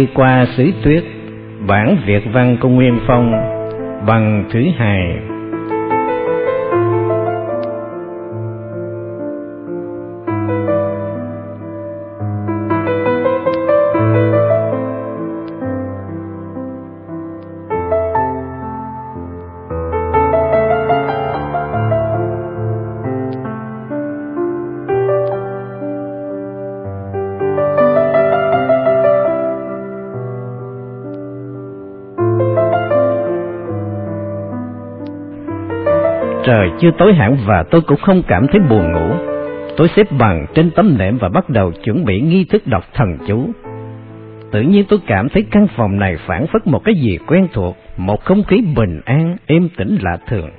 Đường qua xứ tuyết Bản Việt văn của Nguyên Phong Bằng thứ hai. Chưa tối hẳn và tôi cũng không cảm thấy buồn ngủ. Tôi xếp bằng trên tấm nệm và bắt đầu chuẩn bị nghi thức đọc thần chú. Tự nhiên tôi cảm thấy căn phòng này phản phất một cái gì quen thuộc, một không khí bình an, êm tĩnh lạ thường.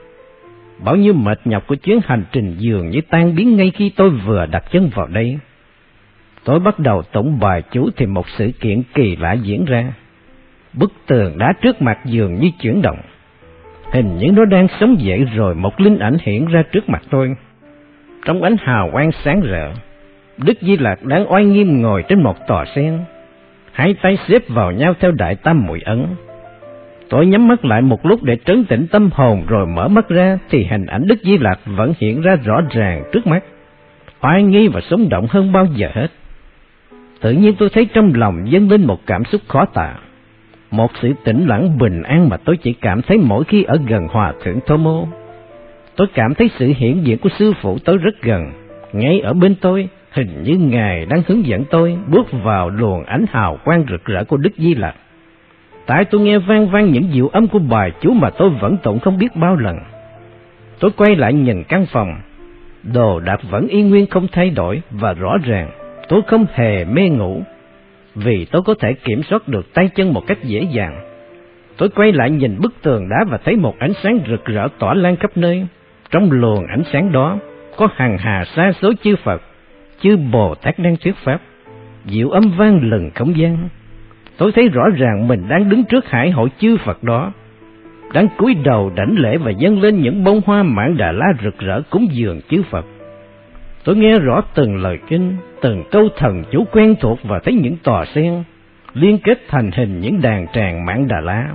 Bao nhiêu mệt nhọc của chuyến hành trình dường như tan biến ngay khi tôi vừa đặt chân vào đây. Tôi bắt đầu tổng bài chú thì một sự kiện kỳ lạ diễn ra. Bức tường đá trước mặt dường như chuyển động Hình như nó đang sống dậy rồi một linh ảnh hiện ra trước mặt tôi. Trong ánh hào quang sáng rỡ, Đức Di Lạc đang oai nghiêm ngồi trên một tòa sen, hai tay xếp vào nhau theo đại tam mũi ấn. Tôi nhắm mắt lại một lúc để trấn tĩnh tâm hồn rồi mở mắt ra thì hình ảnh Đức Di Lạc vẫn hiện ra rõ ràng trước mắt, oai nghi và sống động hơn bao giờ hết. Tự nhiên tôi thấy trong lòng dâng lên một cảm xúc khó tả một sự tĩnh lặng bình an mà tôi chỉ cảm thấy mỗi khi ở gần Hòa Thượng Thomo. Tôi cảm thấy sự hiện diện của sư phụ tôi rất gần, ngay ở bên tôi, hình như Ngài đang hướng dẫn tôi bước vào luồng ánh hào quang rực rỡ của Đức Di Lặc. Tại tôi nghe vang vang những diệu âm của bài chú mà tôi vẫn tụng không biết bao lần. Tôi quay lại nhìn căn phòng, đồ đạc vẫn y nguyên không thay đổi và rõ ràng tôi không hề mê ngủ vì tôi có thể kiểm soát được tay chân một cách dễ dàng. Tôi quay lại nhìn bức tường đá và thấy một ánh sáng rực rỡ tỏa lan khắp nơi. Trong luồng ánh sáng đó có hàng hà xa số chư Phật, chư Bồ Tát đang thuyết pháp. Diệu âm vang lừng không gian. Tôi thấy rõ ràng mình đang đứng trước hải hội chư Phật đó, đang cúi đầu đảnh lễ và dâng lên những bông hoa mãn đà la rực rỡ cúng dường chư Phật. Tôi nghe rõ từng lời kinh, từng câu thần chú quen thuộc và thấy những tòa sen liên kết thành hình những đàn tràng mãn đà la.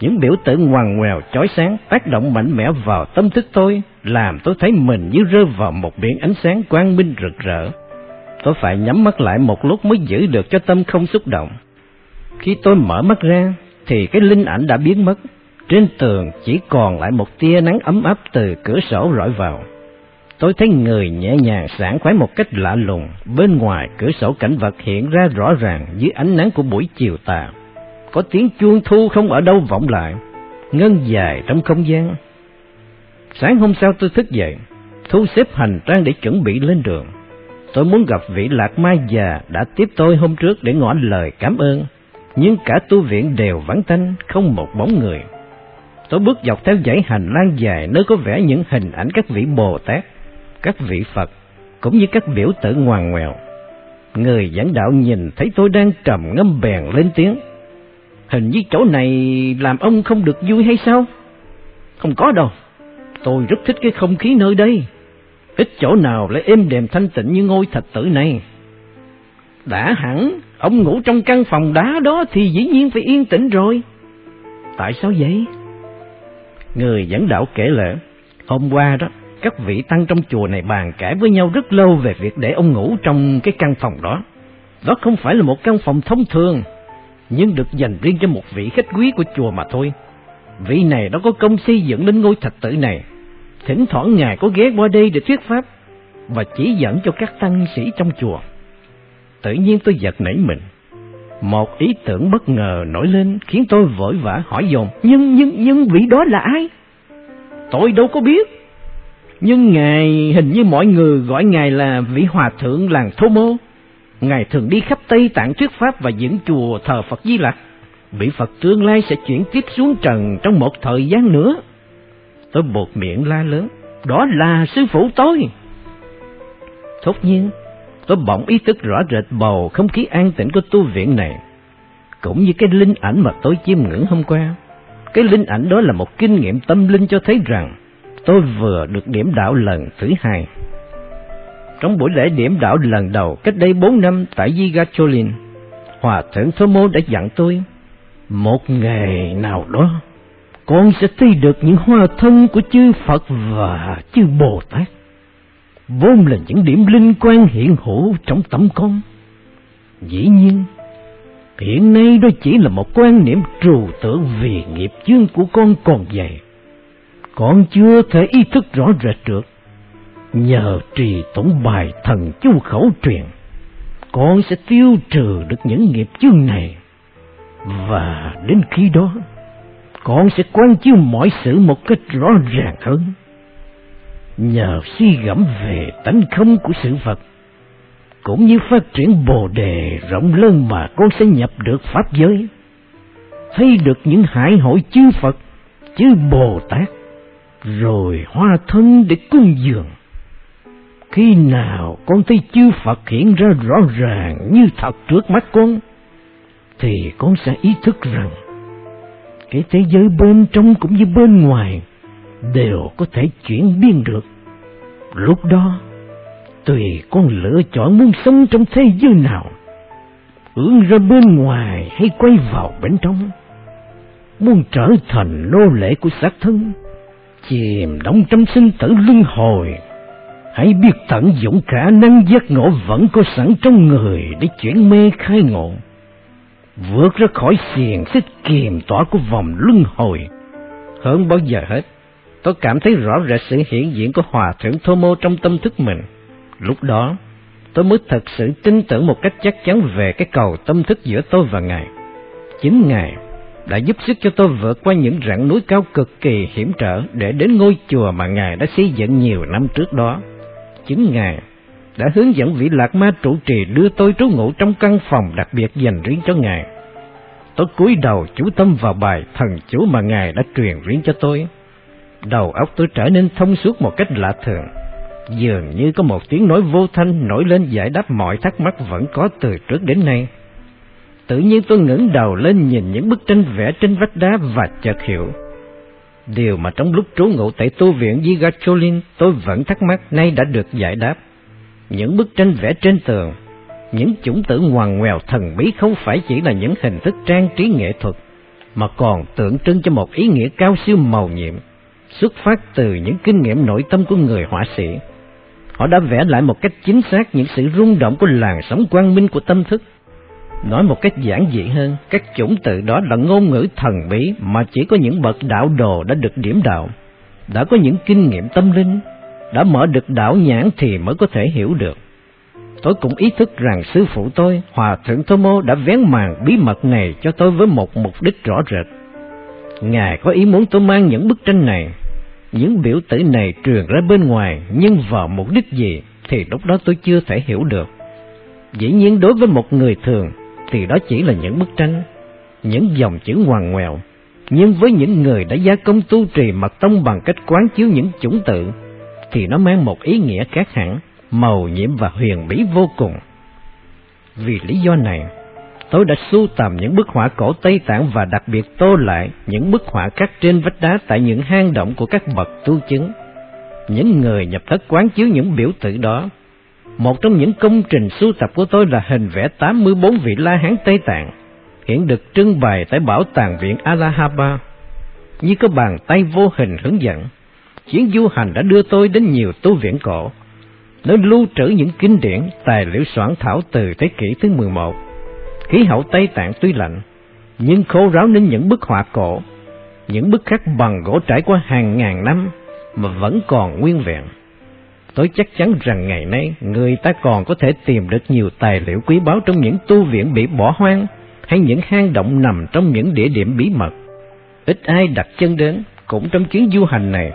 Những biểu tượng ngoằn ngoèo chói sáng tác động mạnh mẽ vào tâm thức tôi, làm tôi thấy mình như rơi vào một biển ánh sáng quang minh rực rỡ. Tôi phải nhắm mắt lại một lúc mới giữ được cho tâm không xúc động. Khi tôi mở mắt ra, thì cái linh ảnh đã biến mất. Trên tường chỉ còn lại một tia nắng ấm áp từ cửa sổ rọi vào tôi thấy người nhẹ nhàng sảng khoái một cách lạ lùng, bên ngoài cửa sổ cảnh vật hiện ra rõ ràng dưới ánh nắng của buổi chiều tà. Có tiếng chuông thu không ở đâu vọng lại, ngân dài trong không gian. Sáng hôm sau tôi thức dậy, thu xếp hành trang để chuẩn bị lên đường. Tôi muốn gặp vị lạc mai già đã tiếp tôi hôm trước để ngỏ lời cảm ơn, nhưng cả tu viện đều vắng tanh, không một bóng người. Tôi bước dọc theo dãy hành lang dài nơi có vẻ những hình ảnh các vị Bồ Tát các vị Phật, cũng như các biểu tượng ngoan ngoèo. Người dẫn đạo nhìn thấy tôi đang trầm ngâm bèn lên tiếng. Hình như chỗ này làm ông không được vui hay sao? Không có đâu, tôi rất thích cái không khí nơi đây. Ít chỗ nào lại êm đềm thanh tịnh như ngôi thạch tử này. Đã hẳn, ông ngủ trong căn phòng đá đó thì dĩ nhiên phải yên tĩnh rồi. Tại sao vậy? Người dẫn đạo kể lệ, hôm qua đó, các vị tăng trong chùa này bàn cãi với nhau rất lâu về việc để ông ngủ trong cái căn phòng đó. Đó không phải là một căn phòng thông thường, nhưng được dành riêng cho một vị khách quý của chùa mà thôi. Vị này đó có công xây dựng đến ngôi thạch tử này. Thỉnh thoảng ngài có ghé qua đây để thuyết pháp và chỉ dẫn cho các tăng sĩ trong chùa. Tự nhiên tôi giật nảy mình. Một ý tưởng bất ngờ nổi lên khiến tôi vội vã hỏi dồn. Nhưng, nhưng, nhưng vị đó là ai? Tôi đâu có biết. Nhưng Ngài hình như mọi người gọi Ngài là vị hòa thượng làng Thô Mô. Ngài thường đi khắp Tây Tạng thuyết pháp và dựng chùa thờ Phật Di Lặc. Vị Phật tương lai sẽ chuyển tiếp xuống trần trong một thời gian nữa. Tôi buộc miệng la lớn, đó là sư phụ tôi. Thốt nhiên, tôi bỗng ý thức rõ rệt bầu không khí an tĩnh của tu viện này. Cũng như cái linh ảnh mà tôi chiêm ngưỡng hôm qua. Cái linh ảnh đó là một kinh nghiệm tâm linh cho thấy rằng tôi vừa được điểm đạo lần thứ hai. Trong buổi lễ điểm đạo lần đầu cách đây bốn năm tại Yigacholin, Hòa thượng Thơ Mô đã dặn tôi, một ngày nào đó, con sẽ thấy được những hoa thân của chư Phật và chư Bồ Tát. Vốn là những điểm linh quan hiện hữu trong tâm con. Dĩ nhiên, hiện nay đó chỉ là một quan niệm trừu tượng vì nghiệp chương của con còn dày. Con chưa thể ý thức rõ rệt được. Nhờ trì tổng bài thần chu khẩu truyền, con sẽ tiêu trừ được những nghiệp chương này. Và đến khi đó, con sẽ quan chiếu mọi sự một cách rõ ràng hơn. Nhờ suy gẫm về tánh không của sự vật, cũng như phát triển bồ đề rộng lớn mà con sẽ nhập được pháp giới, thấy được những hải hội chư Phật, chư Bồ Tát, rồi hoa thân để cung dường. Khi nào con thấy chư Phật hiện ra rõ ràng như thật trước mắt con, thì con sẽ ý thức rằng cái thế giới bên trong cũng như bên ngoài đều có thể chuyển biến được. Lúc đó, tùy con lựa chọn muốn sống trong thế giới nào, hướng ra bên ngoài hay quay vào bên trong, muốn trở thành nô lệ của xác thân, chìm đóng trong sinh tử luân hồi, hãy biết tận dụng khả năng giác ngộ vẫn có sẵn trong người để chuyển mê khai ngộ vượt ra khỏi xiềng xích kiềm tỏa của vòng luân hồi. Hơn bao giờ hết, tôi cảm thấy rõ rệt sự hiện diện của Hòa Thượng Thô Mô trong tâm thức mình. Lúc đó, tôi mới thật sự tin tưởng một cách chắc chắn về cái cầu tâm thức giữa tôi và Ngài. Chính Ngài đã giúp sức cho tôi vượt qua những rặng núi cao cực kỳ hiểm trở để đến ngôi chùa mà Ngài đã xây dựng nhiều năm trước đó. Chính Ngài đã hướng dẫn vị lạc ma trụ trì đưa tôi trú ngụ trong căn phòng đặc biệt dành riêng cho Ngài. Tôi cúi đầu chú tâm vào bài thần chú mà Ngài đã truyền riêng cho tôi. Đầu óc tôi trở nên thông suốt một cách lạ thường. Dường như có một tiếng nói vô thanh nổi lên giải đáp mọi thắc mắc vẫn có từ trước đến nay. Tự nhiên tôi ngẩng đầu lên nhìn những bức tranh vẽ trên vách đá và chợt hiểu. Điều mà trong lúc trú ngụ tại tu viện Vigacholin tôi vẫn thắc mắc nay đã được giải đáp. Những bức tranh vẽ trên tường, những chủng tử ngoằn ngoèo thần bí không phải chỉ là những hình thức trang trí nghệ thuật, mà còn tượng trưng cho một ý nghĩa cao siêu màu nhiệm, xuất phát từ những kinh nghiệm nội tâm của người họa sĩ. Họ đã vẽ lại một cách chính xác những sự rung động của làn sóng quang minh của tâm thức. Nói một cách giản dị hơn, các chủng tự đó là ngôn ngữ thần bí mà chỉ có những bậc đạo đồ đã được điểm đạo, đã có những kinh nghiệm tâm linh, đã mở được đạo nhãn thì mới có thể hiểu được. Tôi cũng ý thức rằng sư phụ tôi, Hòa Thượng Thô Mô đã vén màn bí mật này cho tôi với một mục đích rõ rệt. Ngài có ý muốn tôi mang những bức tranh này, những biểu tử này truyền ra bên ngoài, nhưng vào mục đích gì thì lúc đó tôi chưa thể hiểu được. Dĩ nhiên đối với một người thường thì đó chỉ là những bức tranh, những dòng chữ ngoằn ngoèo, nhưng với những người đã gia công tu trì mật tông bằng cách quán chiếu những chủng tự thì nó mang một ý nghĩa khác hẳn, màu nhiệm và huyền bí vô cùng. Vì lý do này, tôi đã sưu tầm những bức họa cổ Tây Tạng và đặc biệt tô lại những bức họa khắc trên vách đá tại những hang động của các bậc tu chứng. Những người nhập thất quán chiếu những biểu tượng đó. Một trong những công trình sưu tập của tôi là hình vẽ 84 vị La Hán Tây Tạng, hiện được trưng bày tại Bảo tàng viện Allahabad, như có bàn tay vô hình hướng dẫn chuyến du hành đã đưa tôi đến nhiều tu viện cổ, nơi lưu trữ những kinh điển, tài liệu soạn thảo từ thế kỷ thứ 11. Khí hậu Tây Tạng tuy lạnh, nhưng khô ráo nên những bức họa cổ, những bức khắc bằng gỗ trải qua hàng ngàn năm mà vẫn còn nguyên vẹn. Tôi chắc chắn rằng ngày nay người ta còn có thể tìm được nhiều tài liệu quý báu trong những tu viện bị bỏ hoang hay những hang động nằm trong những địa điểm bí mật. Ít ai đặt chân đến cũng trong chuyến du hành này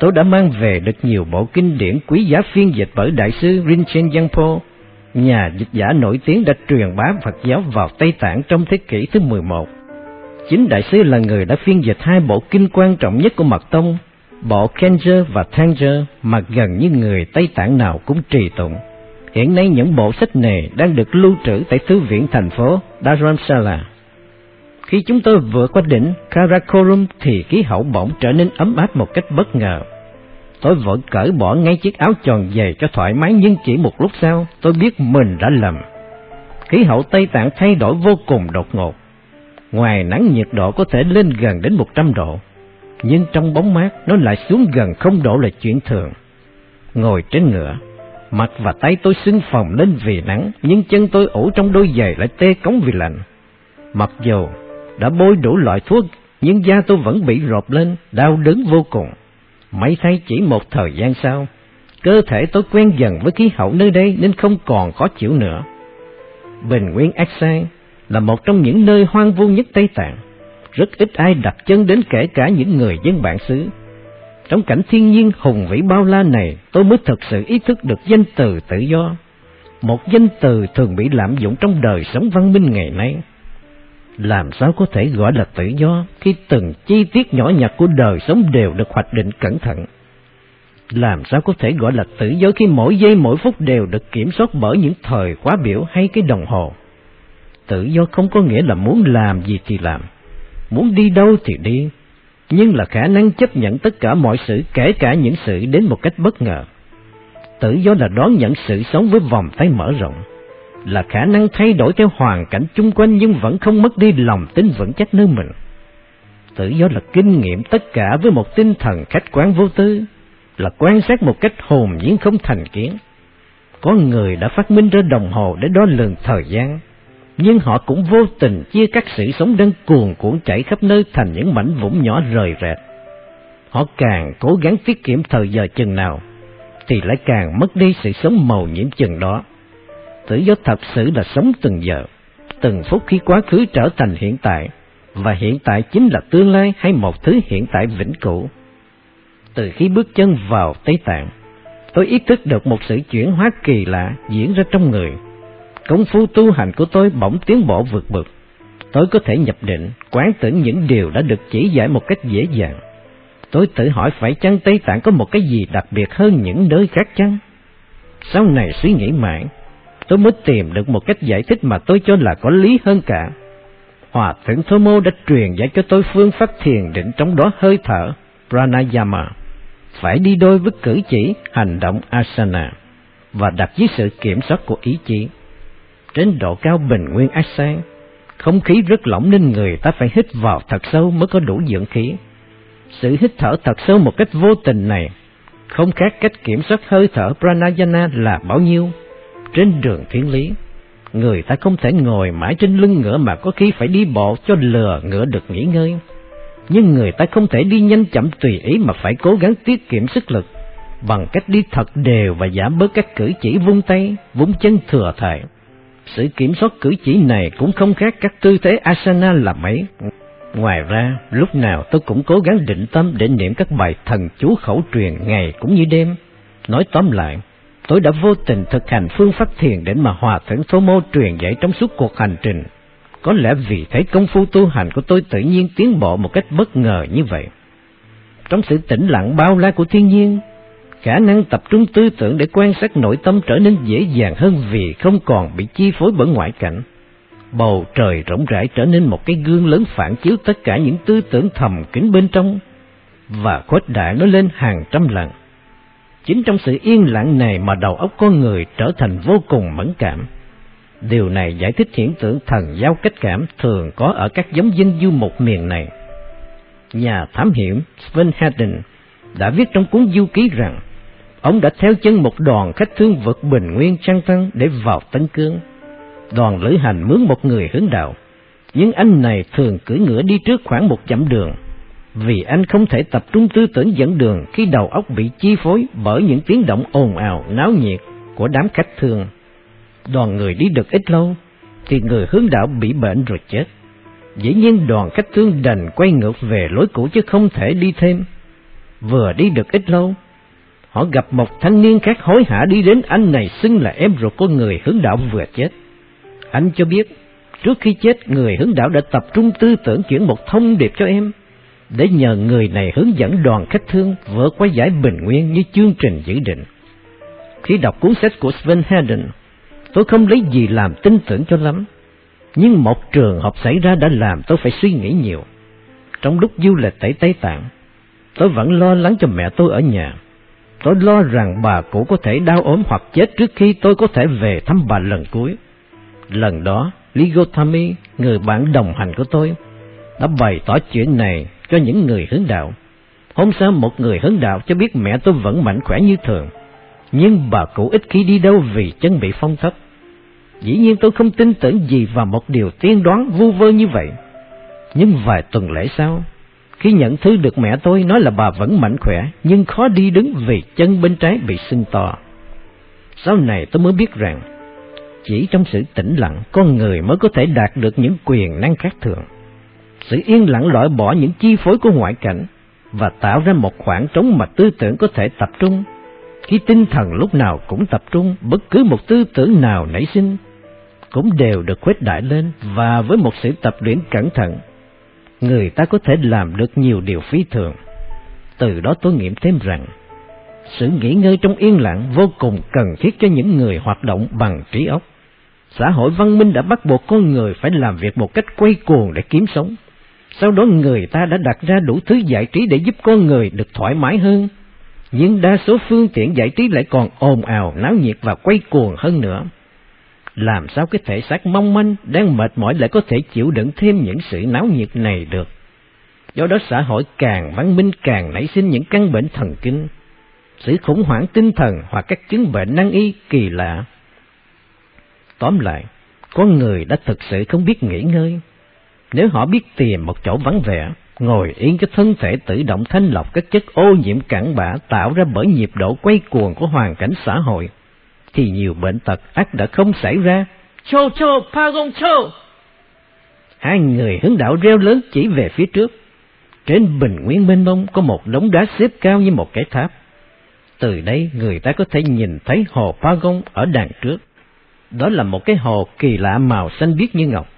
tôi đã mang về được nhiều bộ kinh điển quý giá phiên dịch bởi đại sư Rinchen Yangpo, nhà dịch giả nổi tiếng đã truyền bá Phật giáo vào Tây Tạng trong thế kỷ thứ 11. Chính đại sư là người đã phiên dịch hai bộ kinh quan trọng nhất của Mật Tông, bộ Kenjer và Tanger mà gần như người Tây Tạng nào cũng trì tụng. Hiện nay những bộ sách này đang được lưu trữ tại thư viện thành phố Dharamsala. Khi chúng tôi vừa qua đỉnh Karakorum thì khí hậu bỗng trở nên ấm áp một cách bất ngờ. Tôi vội cởi bỏ ngay chiếc áo tròn dày cho thoải mái nhưng chỉ một lúc sau tôi biết mình đã lầm. khí hậu Tây Tạng thay đổi vô cùng đột ngột. Ngoài nắng nhiệt độ có thể lên gần đến 100 độ, nhưng trong bóng mát nó lại xuống gần không độ là chuyện thường. Ngồi trên ngựa, mặt và tay tôi sưng phồng lên vì nắng, nhưng chân tôi ủ trong đôi giày lại tê cống vì lạnh. Mặc dù đã bôi đủ loại thuốc, nhưng da tôi vẫn bị rộp lên, đau đớn vô cùng. Mấy thay chỉ một thời gian sau, cơ thể tôi quen dần với khí hậu nơi đây nên không còn khó chịu nữa. Bình Nguyên Aksai là một trong những nơi hoang vu nhất Tây Tạng. Rất ít ai đặt chân đến kể cả những người dân bản xứ. Trong cảnh thiên nhiên hùng vĩ bao la này, tôi mới thực sự ý thức được danh từ tự do. Một danh từ thường bị lạm dụng trong đời sống văn minh ngày nay. Làm sao có thể gọi là tự do khi từng chi tiết nhỏ nhặt của đời sống đều được hoạch định cẩn thận? Làm sao có thể gọi là tự do khi mỗi giây mỗi phút đều được kiểm soát bởi những thời khóa biểu hay cái đồng hồ? Tự do không có nghĩa là muốn làm gì thì làm, muốn đi đâu thì đi, nhưng là khả năng chấp nhận tất cả mọi sự kể cả những sự đến một cách bất ngờ. Tự do là đón nhận sự sống với vòng tay mở rộng, là khả năng thay đổi theo hoàn cảnh chung quanh nhưng vẫn không mất đi lòng tin vững chắc nơi mình. Tự do là kinh nghiệm tất cả với một tinh thần khách quan vô tư, là quan sát một cách hồn nhiên không thành kiến. Có người đã phát minh ra đồng hồ để đo lường thời gian, nhưng họ cũng vô tình chia cắt sự sống đang cuồn cuộn chảy khắp nơi thành những mảnh vụn nhỏ rời rệt. Họ càng cố gắng tiết kiệm thời giờ chừng nào, thì lại càng mất đi sự sống màu nhiễm chừng đó. Tự do thật sự là sống từng giờ, từng phút khi quá khứ trở thành hiện tại, và hiện tại chính là tương lai hay một thứ hiện tại vĩnh cửu. Từ khi bước chân vào Tây Tạng, tôi ý thức được một sự chuyển hóa kỳ lạ diễn ra trong người công phu tu hành của tôi bỗng tiến bộ vượt bậc. Tôi có thể nhập định, quán tưởng những điều đã được chỉ giải một cách dễ dàng. Tôi tự hỏi phải chăng Tây Tạng có một cái gì đặc biệt hơn những nơi khác chăng? Sau này suy nghĩ mãi, tôi mới tìm được một cách giải thích mà tôi cho là có lý hơn cả. Hòa thượng Thomo đã truyền dạy cho tôi phương pháp thiền định trong đó hơi thở, pranayama, phải đi đôi với cử chỉ, hành động asana, và đặt dưới sự kiểm soát của ý chí trên độ cao bình nguyên ác sang. Không khí rất lỏng nên người ta phải hít vào thật sâu mới có đủ dưỡng khí. Sự hít thở thật sâu một cách vô tình này, không khác cách kiểm soát hơi thở pranayana là bao nhiêu. Trên đường thiên lý, người ta không thể ngồi mãi trên lưng ngựa mà có khi phải đi bộ cho lừa ngựa được nghỉ ngơi. Nhưng người ta không thể đi nhanh chậm tùy ý mà phải cố gắng tiết kiệm sức lực bằng cách đi thật đều và giảm bớt các cử chỉ vung tay, vung chân thừa thải. Sự kiểm soát cử chỉ này cũng không khác các tư thế asana là mấy. Ngoài ra, lúc nào tôi cũng cố gắng định tâm để niệm các bài thần chú khẩu truyền ngày cũng như đêm. Nói tóm lại, tôi đã vô tình thực hành phương pháp thiền để mà hòa thượng Thô Mô truyền dạy trong suốt cuộc hành trình. Có lẽ vì thấy công phu tu hành của tôi tự nhiên tiến bộ một cách bất ngờ như vậy. Trong sự tĩnh lặng bao la của thiên nhiên, khả năng tập trung tư tưởng để quan sát nội tâm trở nên dễ dàng hơn vì không còn bị chi phối bởi ngoại cảnh. Bầu trời rộng rãi trở nên một cái gương lớn phản chiếu tất cả những tư tưởng thầm kín bên trong, và khuếch đại nó lên hàng trăm lần. Chính trong sự yên lặng này mà đầu óc con người trở thành vô cùng mẫn cảm. Điều này giải thích hiện tượng thần giao cách cảm thường có ở các giống dân du một miền này. Nhà thám hiểm Sven Haddon đã viết trong cuốn du ký rằng Ông đã theo chân một đoàn khách thương vượt bình nguyên trăng trăng để vào Tân Cương. Đoàn lữ hành mướn một người hướng đạo, nhưng anh này thường cưỡi ngựa đi trước khoảng một dặm đường, vì anh không thể tập trung tư tưởng dẫn đường khi đầu óc bị chi phối bởi những tiếng động ồn ào, náo nhiệt của đám khách thương. Đoàn người đi được ít lâu, thì người hướng đạo bị bệnh rồi chết. Dĩ nhiên đoàn khách thương đành quay ngược về lối cũ chứ không thể đi thêm. Vừa đi được ít lâu, họ gặp một thanh niên khác hối hả đi đến anh này xưng là em ruột của người hướng đạo vừa chết. Anh cho biết, trước khi chết người hướng đạo đã tập trung tư tưởng chuyển một thông điệp cho em, để nhờ người này hướng dẫn đoàn khách thương vỡ qua giải bình nguyên như chương trình dự định. Khi đọc cuốn sách của Sven Hedden, tôi không lấy gì làm tin tưởng cho lắm, nhưng một trường hợp xảy ra đã làm tôi phải suy nghĩ nhiều. Trong lúc du lịch tại Tây Tạng, tôi vẫn lo lắng cho mẹ tôi ở nhà Tôi lo rằng bà cụ có thể đau ốm hoặc chết trước khi tôi có thể về thăm bà lần cuối. Lần đó, Ligotami, người bạn đồng hành của tôi, đã bày tỏ chuyện này cho những người hướng đạo. Hôm sau một người hướng đạo cho biết mẹ tôi vẫn mạnh khỏe như thường, nhưng bà cụ ít khi đi đâu vì chân bị phong thấp. Dĩ nhiên tôi không tin tưởng gì vào một điều tiên đoán vu vơ như vậy. Nhưng vài tuần lễ sau, khi nhận thư được mẹ tôi nói là bà vẫn mạnh khỏe, nhưng khó đi đứng vì chân bên trái bị sưng to. Sau này tôi mới biết rằng, chỉ trong sự tĩnh lặng, con người mới có thể đạt được những quyền năng khác thường. Sự yên lặng loại bỏ những chi phối của ngoại cảnh và tạo ra một khoảng trống mà tư tưởng có thể tập trung. Khi tinh thần lúc nào cũng tập trung, bất cứ một tư tưởng nào nảy sinh cũng đều được khuếch đại lên và với một sự tập luyện cẩn thận, người ta có thể làm được nhiều điều phi thường. Từ đó tôi nghiệm thêm rằng, sự nghỉ ngơi trong yên lặng vô cùng cần thiết cho những người hoạt động bằng trí óc. Xã hội văn minh đã bắt buộc con người phải làm việc một cách quay cuồng để kiếm sống. Sau đó người ta đã đặt ra đủ thứ giải trí để giúp con người được thoải mái hơn. Nhưng đa số phương tiện giải trí lại còn ồn ào, náo nhiệt và quay cuồng hơn nữa. Làm sao cái thể xác mong manh, đang mệt mỏi lại có thể chịu đựng thêm những sự náo nhiệt này được? Do đó xã hội càng văn minh càng nảy sinh những căn bệnh thần kinh, sự khủng hoảng tinh thần hoặc các chứng bệnh năng y kỳ lạ. Tóm lại, có người đã thực sự không biết nghỉ ngơi. Nếu họ biết tìm một chỗ vắng vẻ, ngồi yên cho thân thể tự động thanh lọc các chất ô nhiễm cản bã tạo ra bởi nhịp độ quay cuồng của hoàn cảnh xã hội, thì nhiều bệnh tật ắt đã không xảy ra. Chô chô, pa gong chô! Hai người hướng đạo reo lớn chỉ về phía trước. Trên bình nguyên mênh mông có một đống đá xếp cao như một cái tháp. Từ đây người ta có thể nhìn thấy hồ Pagon ở đằng trước. Đó là một cái hồ kỳ lạ màu xanh biếc như ngọc,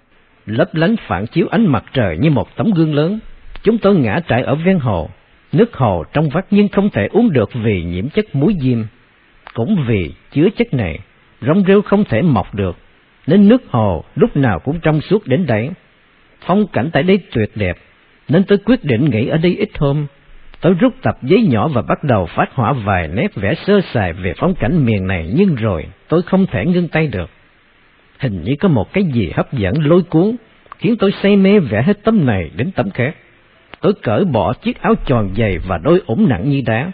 lấp lánh phản chiếu ánh mặt trời như một tấm gương lớn. Chúng tôi ngã trại ở ven hồ, nước hồ trong vắt nhưng không thể uống được vì nhiễm chất muối diêm. Cũng vì chứa chất này, rong rêu không thể mọc được, nên nước hồ lúc nào cũng trong suốt đến đấy. Phong cảnh tại đây tuyệt đẹp, nên tôi quyết định nghỉ ở đây ít hôm. Tôi rút tập giấy nhỏ và bắt đầu phát họa vài nét vẽ sơ sài về phong cảnh miền này, nhưng rồi tôi không thể ngưng tay được. Hình như có một cái gì hấp dẫn lôi cuốn, khiến tôi say mê vẽ hết tấm này đến tấm khác. Tôi cởi bỏ chiếc áo tròn dày và đôi ủng nặng như đá.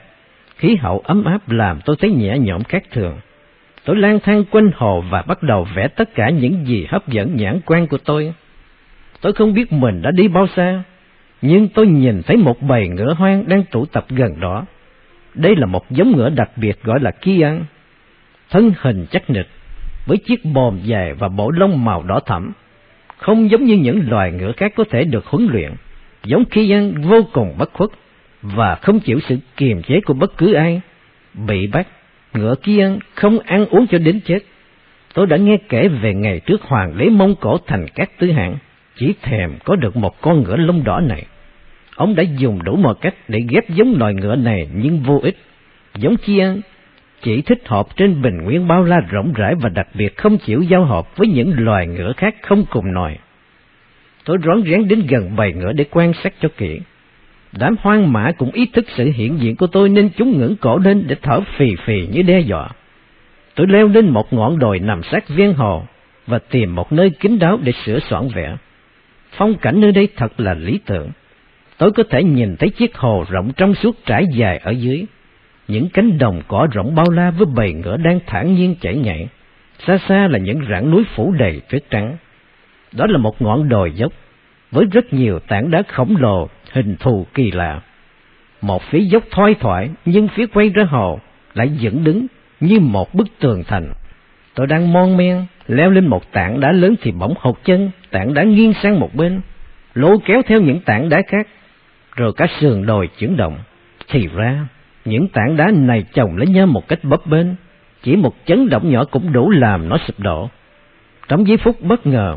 Khí hậu ấm áp làm tôi thấy nhẹ nhõm khác thường. Tôi lang thang quanh hồ và bắt đầu vẽ tất cả những gì hấp dẫn nhãn quan của tôi. Tôi không biết mình đã đi bao xa, nhưng tôi nhìn thấy một bầy ngựa hoang đang tụ tập gần đó. Đây là một giống ngựa đặc biệt gọi là Kian, thân hình chắc nịch, với chiếc bồm dài và bộ lông màu đỏ thẫm, không giống như những loài ngựa khác có thể được huấn luyện. Giống Kian vô cùng bất khuất và không chịu sự kiềm chế của bất cứ ai. Bị bắt, ngựa kia không ăn uống cho đến chết. Tôi đã nghe kể về ngày trước hoàng đế Mông Cổ thành các tứ hạng, chỉ thèm có được một con ngựa lông đỏ này. Ông đã dùng đủ mọi cách để ghép giống loài ngựa này nhưng vô ích. Giống kia chỉ thích hợp trên bình nguyên bao la rộng rãi và đặc biệt không chịu giao hợp với những loài ngựa khác không cùng nòi. Tôi rón rén đến gần bầy ngựa để quan sát cho kỹ. Đám hoang mã cũng ý thức sự hiện diện của tôi nên chúng ngẩng cổ lên để thở phì phì như đe dọa. Tôi leo lên một ngọn đồi nằm sát viên hồ và tìm một nơi kín đáo để sửa soạn vẽ. Phong cảnh nơi đây thật là lý tưởng tôi có thể nhìn thấy chiếc hồ rộng trong suốt trải dài ở dưới, những cánh đồng cỏ rộng bao la với bầy ngựa đang thản nhiên chảy nhảy, xa xa là những rặng núi phủ đầy tuyết trắng. Đó là một ngọn đồi dốc, với rất nhiều tảng đá khổng lồ, hình thù kỳ lạ. Một phía dốc thoai thoải, nhưng phía quay ra hồ lại dựng đứng như một bức tường thành. Tôi đang mon men, leo lên một tảng đá lớn thì bỗng hột chân, tảng đá nghiêng sang một bên, lôi kéo theo những tảng đá khác, rồi cả sườn đồi chuyển động. Thì ra, những tảng đá này chồng lấy nhau một cách bấp bênh, chỉ một chấn động nhỏ cũng đủ làm nó sụp đổ. Trong giây phút bất ngờ,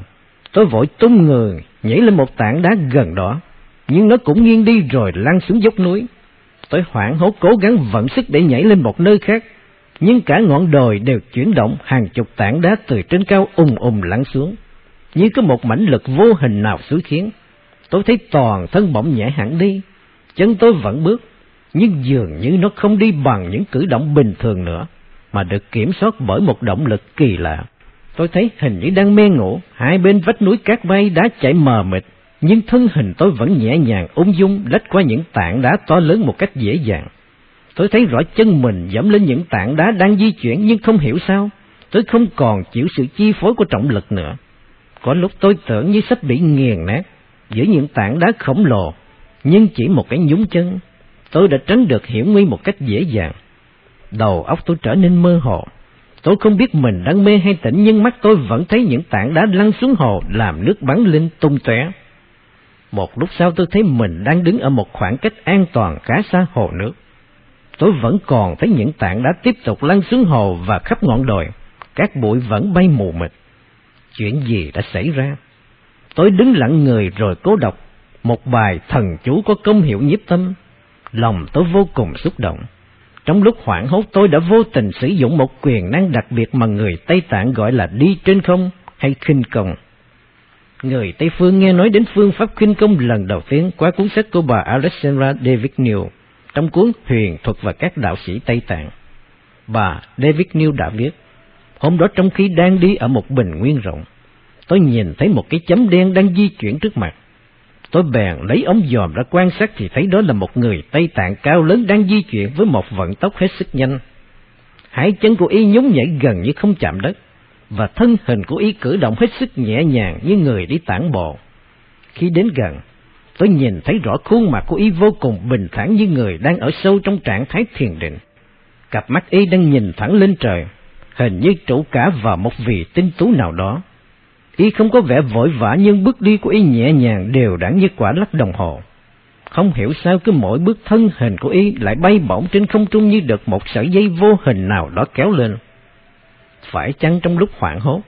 tôi vội tung người, nhảy lên một tảng đá gần đó, nhưng nó cũng nghiêng đi rồi lăn xuống dốc núi. Tôi hoảng hốt cố gắng vận sức để nhảy lên một nơi khác, nhưng cả ngọn đồi đều chuyển động hàng chục tảng đá từ trên cao ùng ùng lăn xuống, như có một mãnh lực vô hình nào xúi khiến. Tôi thấy toàn thân bỗng nhẹ hẳn đi, chân tôi vẫn bước, nhưng dường như nó không đi bằng những cử động bình thường nữa, mà được kiểm soát bởi một động lực kỳ lạ. Tôi thấy hình như đang mê ngủ, hai bên vách núi cát bay đá chảy mờ mịt, nhưng thân hình tôi vẫn nhẹ nhàng ung dung lách qua những tảng đá to lớn một cách dễ dàng. Tôi thấy rõ chân mình dẫm lên những tảng đá đang di chuyển nhưng không hiểu sao, tôi không còn chịu sự chi phối của trọng lực nữa. Có lúc tôi tưởng như sắp bị nghiền nát giữa những tảng đá khổng lồ, nhưng chỉ một cái nhúng chân, tôi đã tránh được hiểm nguy một cách dễ dàng. Đầu óc tôi trở nên mơ hồ. Tôi không biết mình đang mê hay tỉnh nhưng mắt tôi vẫn thấy những tảng đá lăn xuống hồ làm nước bắn lên tung tóe. Một lúc sau tôi thấy mình đang đứng ở một khoảng cách an toàn khá xa hồ nước. Tôi vẫn còn thấy những tảng đá tiếp tục lăn xuống hồ và khắp ngọn đồi, các bụi vẫn bay mù mịt. Chuyện gì đã xảy ra? Tôi đứng lặng người rồi cố đọc một bài thần chú có công hiệu nhiếp tâm. Lòng tôi vô cùng xúc động. Trong lúc hoảng hốt tôi đã vô tình sử dụng một quyền năng đặc biệt mà người Tây Tạng gọi là đi trên không hay khinh công. Người Tây Phương nghe nói đến phương pháp khinh công lần đầu tiên qua cuốn sách của bà Alexandra David New trong cuốn Huyền thuật và các đạo sĩ Tây Tạng. Bà David New đã viết, hôm đó trong khi đang đi ở một bình nguyên rộng, tôi nhìn thấy một cái chấm đen đang di chuyển trước mặt. Tôi bèn lấy ống dòm ra quan sát thì thấy đó là một người Tây Tạng cao lớn đang di chuyển với một vận tốc hết sức nhanh. Hai chân của y nhún nhảy gần như không chạm đất, và thân hình của y cử động hết sức nhẹ nhàng như người đi tản bộ. Khi đến gần, tôi nhìn thấy rõ khuôn mặt của y vô cùng bình thản như người đang ở sâu trong trạng thái thiền định. Cặp mắt y đang nhìn thẳng lên trời, hình như trụ cả vào một vị tinh tú nào đó. Y không có vẻ vội vã nhưng bước đi của y nhẹ nhàng đều đặn như quả lắc đồng hồ. Không hiểu sao cứ mỗi bước thân hình của y lại bay bổng trên không trung như được một sợi dây vô hình nào đó kéo lên. Phải chăng trong lúc hoảng hốt,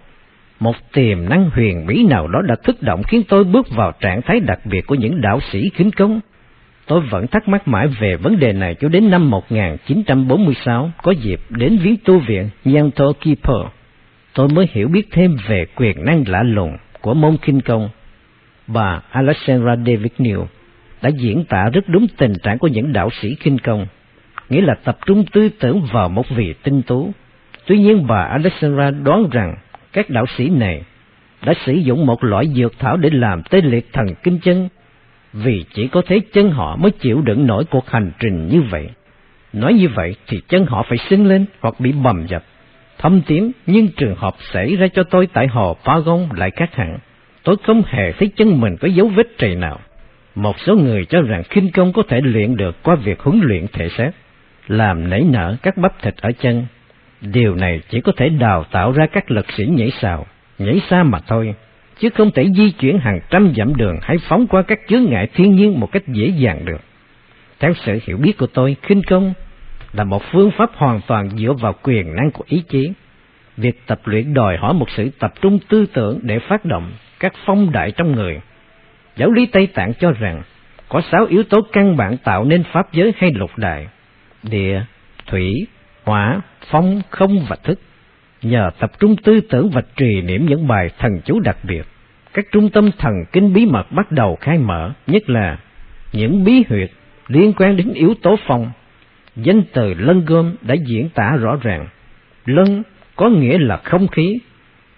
một tiềm năng huyền bí nào đó đã thức động khiến tôi bước vào trạng thái đặc biệt của những đạo sĩ khinh công. Tôi vẫn thắc mắc mãi về vấn đề này cho đến năm 1946 có dịp đến viếng tu viện Yanto Kipo. Tôi mới hiểu biết thêm về quyền năng lạ lùng của môn kinh công. Bà Alexandra David New đã diễn tả rất đúng tình trạng của những đạo sĩ kinh công, nghĩa là tập trung tư tưởng vào một vị tinh tú. Tuy nhiên bà Alexandra đoán rằng các đạo sĩ này đã sử dụng một loại dược thảo để làm tê liệt thần kinh chân, vì chỉ có thế chân họ mới chịu đựng nổi cuộc hành trình như vậy. Nói như vậy thì chân họ phải sưng lên hoặc bị bầm dập, thâm tím, nhưng trường hợp xảy ra cho tôi tại hồ Pagon lại khác hẳn. Tôi không hề thấy chân mình có dấu vết trầy nào. Một số người cho rằng khinh công có thể luyện được qua việc huấn luyện thể xác, làm nảy nở các bắp thịt ở chân. Điều này chỉ có thể đào tạo ra các lực sĩ nhảy sào, nhảy xa mà thôi, chứ không thể di chuyển hàng trăm dặm đường hay phóng qua các chướng ngại thiên nhiên một cách dễ dàng được. Theo sự hiểu biết của tôi, khinh công là một phương pháp hoàn toàn dựa vào quyền năng của ý chí. Việc tập luyện đòi hỏi một sự tập trung tư tưởng để phát động các phong đại trong người. Giáo lý Tây Tạng cho rằng có sáu yếu tố căn bản tạo nên pháp giới hay lục đại: địa, thủy, hỏa, phong, không và thức. Nhờ tập trung tư tưởng và trì niệm những bài thần chú đặc biệt, các trung tâm thần kinh bí mật bắt đầu khai mở, nhất là những bí huyệt liên quan đến yếu tố phong. Danh từ lân gom đã diễn tả rõ ràng. Lân có nghĩa là không khí,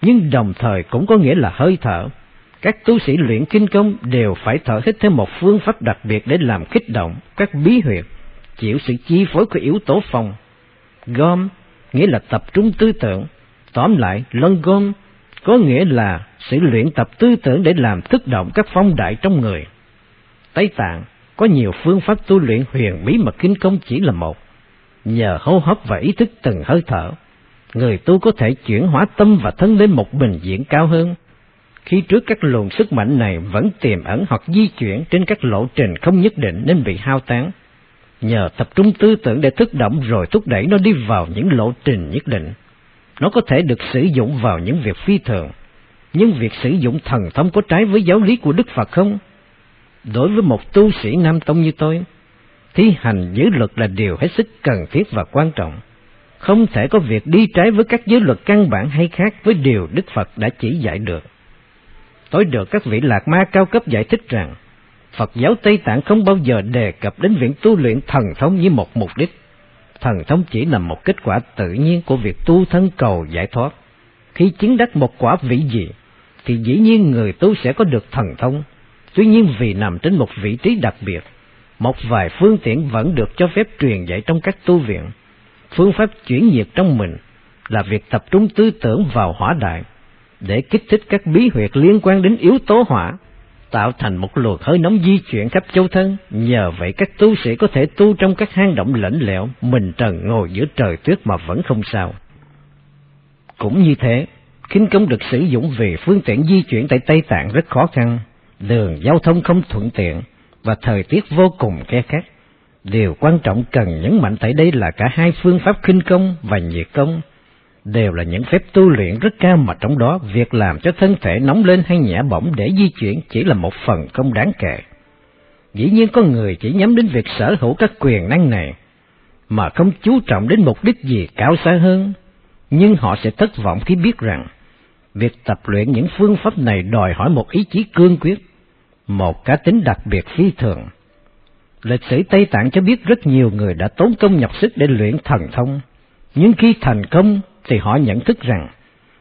nhưng đồng thời cũng có nghĩa là hơi thở. Các tu sĩ luyện kinh công đều phải thở hít theo một phương pháp đặc biệt để làm kích động các bí huyệt, chịu sự chi phối của yếu tố phong. Gom nghĩa là tập trung tư tưởng. Tóm lại, lân gom có nghĩa là sự luyện tập tư tưởng để làm thức động các phong đại trong người. Tây Tạng có nhiều phương pháp tu luyện huyền bí mà kinh công chỉ là một. Nhờ hô hấp và ý thức từng hơi thở, người tu có thể chuyển hóa tâm và thân lên một bình diện cao hơn. Khi trước các luồng sức mạnh này vẫn tiềm ẩn hoặc di chuyển trên các lộ trình không nhất định nên bị hao tán. Nhờ tập trung tư tưởng để thức động rồi thúc đẩy nó đi vào những lộ trình nhất định. Nó có thể được sử dụng vào những việc phi thường. Nhưng việc sử dụng thần thông có trái với giáo lý của Đức Phật không? Đối với một tu sĩ Nam Tông như tôi, thi hành giới luật là điều hết sức cần thiết và quan trọng. Không thể có việc đi trái với các giới luật căn bản hay khác với điều Đức Phật đã chỉ dạy được. Tôi được các vị lạc ma cao cấp giải thích rằng, Phật giáo Tây Tạng không bao giờ đề cập đến việc tu luyện thần thông như một mục đích. Thần thông chỉ là một kết quả tự nhiên của việc tu thân cầu giải thoát. Khi chứng đắc một quả vị gì, thì dĩ nhiên người tu sẽ có được thần thông. Tuy nhiên vì nằm trên một vị trí đặc biệt, một vài phương tiện vẫn được cho phép truyền dạy trong các tu viện. Phương pháp chuyển nhiệt trong mình là việc tập trung tư tưởng vào hỏa đại, để kích thích các bí huyệt liên quan đến yếu tố hỏa, tạo thành một luồng hơi nóng di chuyển khắp châu thân. Nhờ vậy các tu sĩ có thể tu trong các hang động lạnh lẽo, mình trần ngồi giữa trời tuyết mà vẫn không sao. Cũng như thế, khinh công được sử dụng vì phương tiện di chuyển tại Tây Tạng rất khó khăn, đường giao thông không thuận tiện và thời tiết vô cùng khe khắc. Điều quan trọng cần nhấn mạnh tại đây là cả hai phương pháp khinh công và nhiệt công đều là những phép tu luyện rất cao mà trong đó việc làm cho thân thể nóng lên hay nhẹ bỏng để di chuyển chỉ là một phần không đáng kể. Dĩ nhiên có người chỉ nhắm đến việc sở hữu các quyền năng này, mà không chú trọng đến mục đích gì cao xa hơn, nhưng họ sẽ thất vọng khi biết rằng việc tập luyện những phương pháp này đòi hỏi một ý chí cương quyết, một cá tính đặc biệt phi thường. Lịch sử Tây Tạng cho biết rất nhiều người đã tốn công nhập sức để luyện thần thông, nhưng khi thành công thì họ nhận thức rằng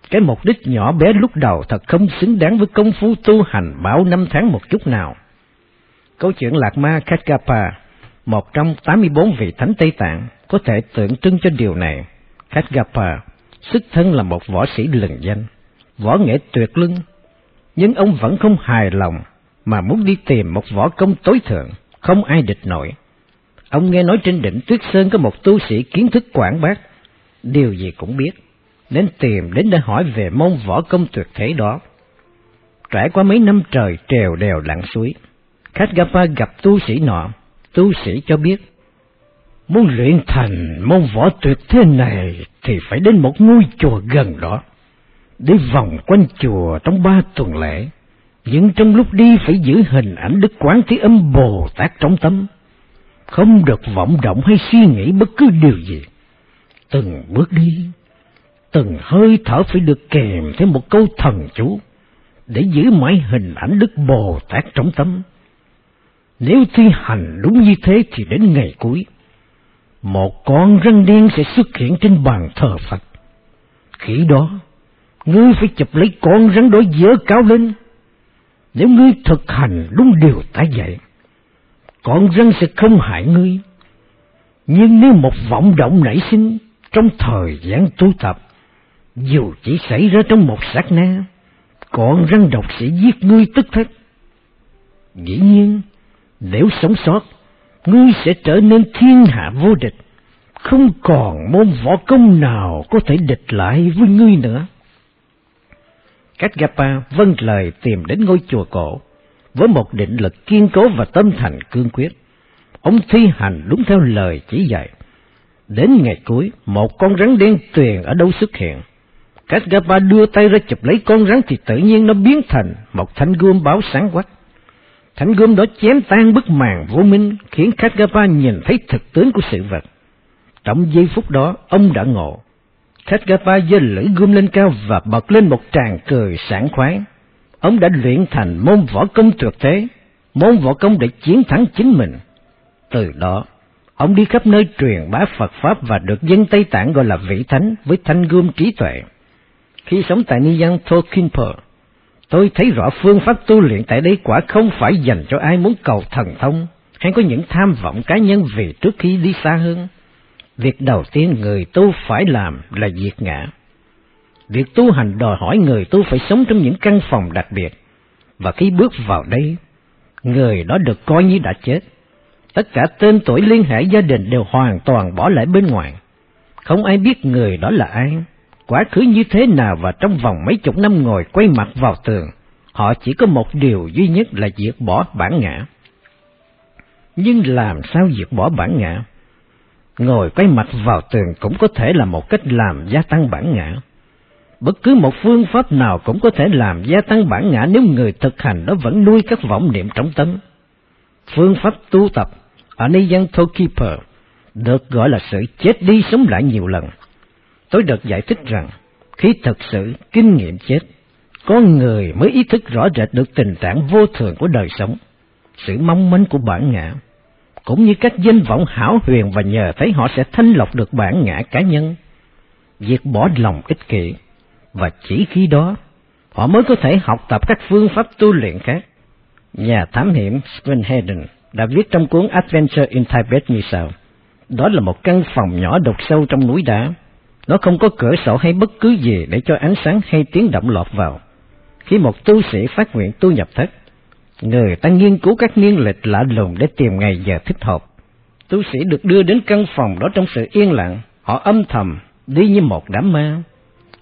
cái mục đích nhỏ bé lúc đầu thật không xứng đáng với công phu tu hành bảo năm tháng một chút nào. Câu chuyện Lạc Ma Katkapa, một trong 84 vị thánh Tây Tạng, có thể tượng trưng cho điều này. Katkapa, xuất thân là một võ sĩ lừng danh, võ nghệ tuyệt lưng, nhưng ông vẫn không hài lòng mà muốn đi tìm một võ công tối thượng, không ai địch nổi. Ông nghe nói trên đỉnh Tuyết Sơn có một tu sĩ kiến thức quảng bác, điều gì cũng biết, đến tìm đến để hỏi về môn võ công tuyệt thế đó. Trải qua mấy năm trời trèo đèo lặn suối, Khách Gapa gặp tu sĩ nọ, tu sĩ cho biết, muốn luyện thành môn võ tuyệt thế này thì phải đến một ngôi chùa gần đó, để vòng quanh chùa trong ba tuần lễ, nhưng trong lúc đi phải giữ hình ảnh Đức Quán Thế Âm Bồ Tát trong tâm, không được vọng động hay suy nghĩ bất cứ điều gì từng bước đi, từng hơi thở phải được kèm thêm một câu thần chú, để giữ mãi hình ảnh Đức Bồ Tát trong tâm. Nếu thi hành đúng như thế thì đến ngày cuối, một con rắn đen sẽ xuất hiện trên bàn thờ Phật. Khi đó, ngươi phải chụp lấy con rắn đó dỡ cao lên. Nếu ngươi thực hành đúng điều ta dạy, con rắn sẽ không hại ngươi. Nhưng nếu một vọng động nảy sinh, trong thời gian tu tập, dù chỉ xảy ra trong một sát na, còn răng độc sẽ giết ngươi tức thất. Dĩ nhiên, nếu sống sót, ngươi sẽ trở nên thiên hạ vô địch, không còn môn võ công nào có thể địch lại với ngươi nữa. Cách Gapa vâng lời tìm đến ngôi chùa cổ, với một định lực kiên cố và tâm thành cương quyết. Ông thi hành đúng theo lời chỉ dạy. Đến ngày cuối, một con rắn đen tuyền ở đâu xuất hiện. Katsgapa đưa tay ra chụp lấy con rắn thì tự nhiên nó biến thành một thanh gươm báo sáng quắc. Thanh gươm đó chém tan bức màn vô minh, khiến Katsgapa nhìn thấy thực tướng của sự vật. Trong giây phút đó, ông đã ngộ. Katsgapa giơ lưỡi gươm lên cao và bật lên một tràng cười sảng khoái. Ông đã luyện thành môn võ công tuyệt thế, môn võ công để chiến thắng chính mình. Từ đó, Ông đi khắp nơi truyền bá Phật Pháp và được dân Tây Tạng gọi là vị thánh với thanh gươm trí tuệ. Khi sống tại Niyan Thokinpo, tôi thấy rõ phương pháp tu luyện tại đây quả không phải dành cho ai muốn cầu thần thông hay có những tham vọng cá nhân vì trước khi đi xa hơn. Việc đầu tiên người tu phải làm là diệt ngã. Việc tu hành đòi hỏi người tu phải sống trong những căn phòng đặc biệt, và khi bước vào đây, người đó được coi như đã chết tất cả tên tuổi liên hệ gia đình đều hoàn toàn bỏ lại bên ngoài. Không ai biết người đó là ai, quá khứ như thế nào và trong vòng mấy chục năm ngồi quay mặt vào tường, họ chỉ có một điều duy nhất là diệt bỏ bản ngã. Nhưng làm sao diệt bỏ bản ngã? Ngồi quay mặt vào tường cũng có thể là một cách làm gia tăng bản ngã. Bất cứ một phương pháp nào cũng có thể làm gia tăng bản ngã nếu người thực hành đó vẫn nuôi các vọng niệm trong tâm. Phương pháp tu tập ở nơi được gọi là sự chết đi sống lại nhiều lần. Tôi được giải thích rằng, khi thực sự kinh nghiệm chết, con người mới ý thức rõ rệt được tình trạng vô thường của đời sống, sự mong manh của bản ngã, cũng như các danh vọng hảo huyền và nhờ thấy họ sẽ thanh lọc được bản ngã cá nhân, diệt bỏ lòng ích kỷ, và chỉ khi đó họ mới có thể học tập các phương pháp tu luyện khác. Nhà thám hiểm Sven Hedden đã viết trong cuốn Adventure in Tibet như sau. Đó là một căn phòng nhỏ đục sâu trong núi đá. Nó không có cửa sổ hay bất cứ gì để cho ánh sáng hay tiếng động lọt vào. Khi một tu sĩ phát nguyện tu nhập thất, người ta nghiên cứu các niên lịch lạ lùng để tìm ngày giờ thích hợp. Tu sĩ được đưa đến căn phòng đó trong sự yên lặng, họ âm thầm, đi như một đám ma.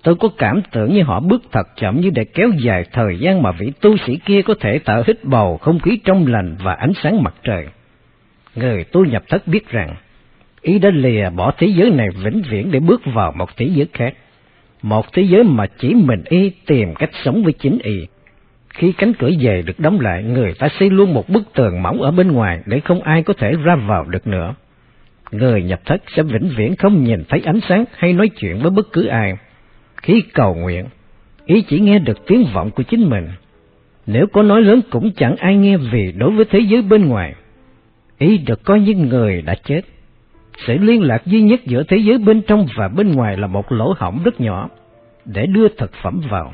Tôi có cảm tưởng như họ bước thật chậm như để kéo dài thời gian mà vị tu sĩ kia có thể thở hít bầu không khí trong lành và ánh sáng mặt trời. Người tu nhập thất biết rằng, ý đã lìa bỏ thế giới này vĩnh viễn để bước vào một thế giới khác. Một thế giới mà chỉ mình y tìm cách sống với chính y. Khi cánh cửa về được đóng lại, người ta xây luôn một bức tường mỏng ở bên ngoài để không ai có thể ra vào được nữa. Người nhập thất sẽ vĩnh viễn không nhìn thấy ánh sáng hay nói chuyện với bất cứ ai. Khi cầu nguyện, ý chỉ nghe được tiếng vọng của chính mình. Nếu có nói lớn cũng chẳng ai nghe vì đối với thế giới bên ngoài, ý được coi như người đã chết. Sự liên lạc duy nhất giữa thế giới bên trong và bên ngoài là một lỗ hổng rất nhỏ để đưa thực phẩm vào.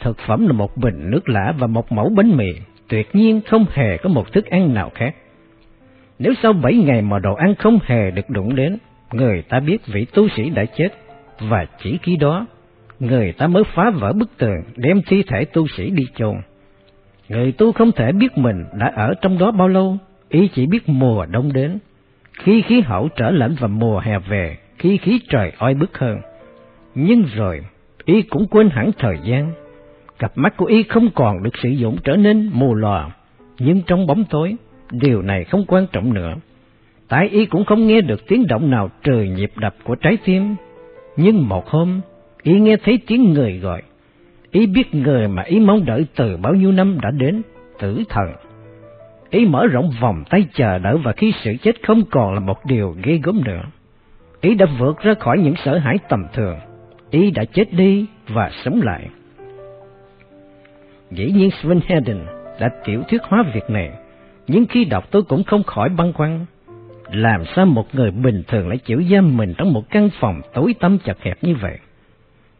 Thực phẩm là một bình nước lã và một mẫu bánh mì, tuyệt nhiên không hề có một thức ăn nào khác. Nếu sau bảy ngày mà đồ ăn không hề được đụng đến, người ta biết vị tu sĩ đã chết, và chỉ khi đó, người ta mới phá vỡ bức tường đem thi thể tu sĩ đi chôn. Người tu không thể biết mình đã ở trong đó bao lâu, ý chỉ biết mùa đông đến, khi khí hậu trở lạnh và mùa hè về, khi khí trời oi bức hơn. Nhưng rồi, y cũng quên hẳn thời gian. Cặp mắt của y không còn được sử dụng trở nên mù lòa, nhưng trong bóng tối, điều này không quan trọng nữa. Tại y cũng không nghe được tiếng động nào trừ nhịp đập của trái tim. Nhưng một hôm, y nghe thấy tiếng người gọi. Y biết người mà y mong đợi từ bao nhiêu năm đã đến, tử thần. Y mở rộng vòng tay chờ đợi và khi sự chết không còn là một điều ghê gớm nữa. Y đã vượt ra khỏi những sợ hãi tầm thường. Y đã chết đi và sống lại. Dĩ nhiên Sven Hedden đã tiểu thuyết hóa việc này, nhưng khi đọc tôi cũng không khỏi băn khoăn. Làm sao một người bình thường lại chịu giam mình trong một căn phòng tối tăm chật hẹp như vậy?